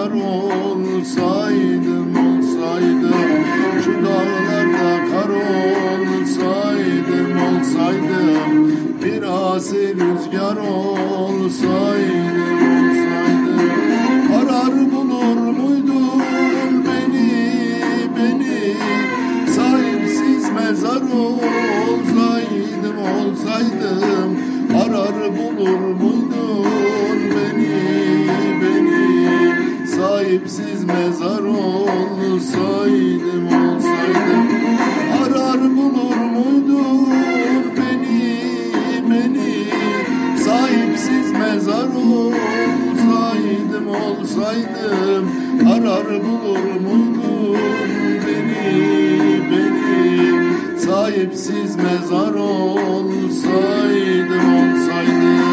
rüzgar olsaydım olsaydım Şu dağlarda kar olsaydım olsaydım Biraz rüzgar olsaydım olsaydım. Arar bulur muydun beni beni? Sahipsiz mezar olsaydım olsaydım Arar bulur muydun beni Sahipsiz mezar olsaydım olsaydım. Arar bulur muydun beni beni? Sahipsiz mezar olsaydım olsaydım. Arar bulur muydun beni beni? Sahipsiz mezar olsaydım olsaydım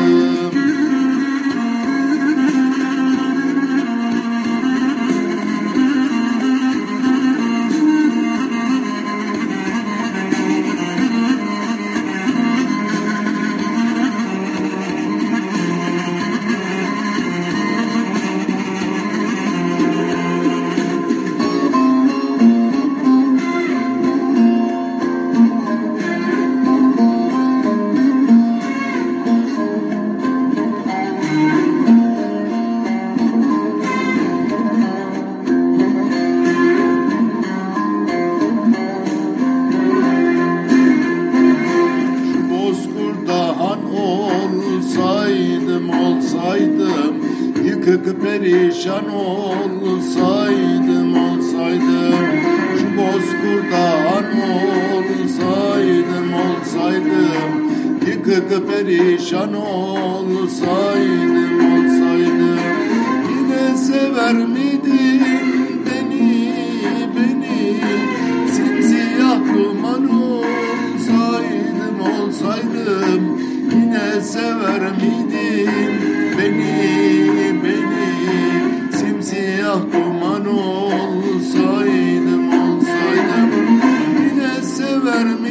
olsaydım Yıkık perişan olsaydım olsaydım Şu bozkurda han olsaydım olsaydım Yıkık perişan olsaydım olsaydım. Yine sever miydin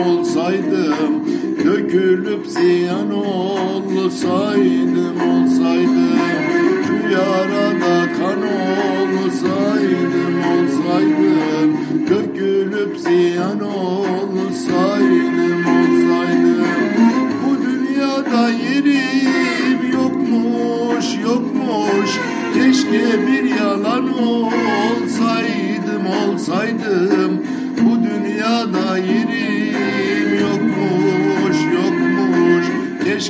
olsaydım Dökülüp ziyan olsaydım olsaydım Şu yarada kan olsaydım olsaydım Dökülüp ziyan olsaydım olsaydım. Bu dünyada yerim yokmuş yokmuş Keşke bir yalan olsaydım olsaydım. Bu dünyada yerim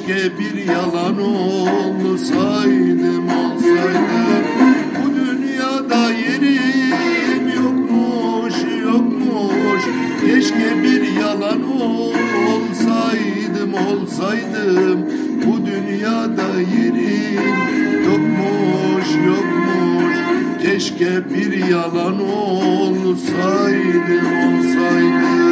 Keşke bir yalan olsaydım olsaydım. Bu dünyada yerim yokmuş yokmuş. Keşke bir yalan olsaydım olsaydım. Bu dünyada yerim yokmuş yokmuş. Keşke bir yalan olsaydım olsaydım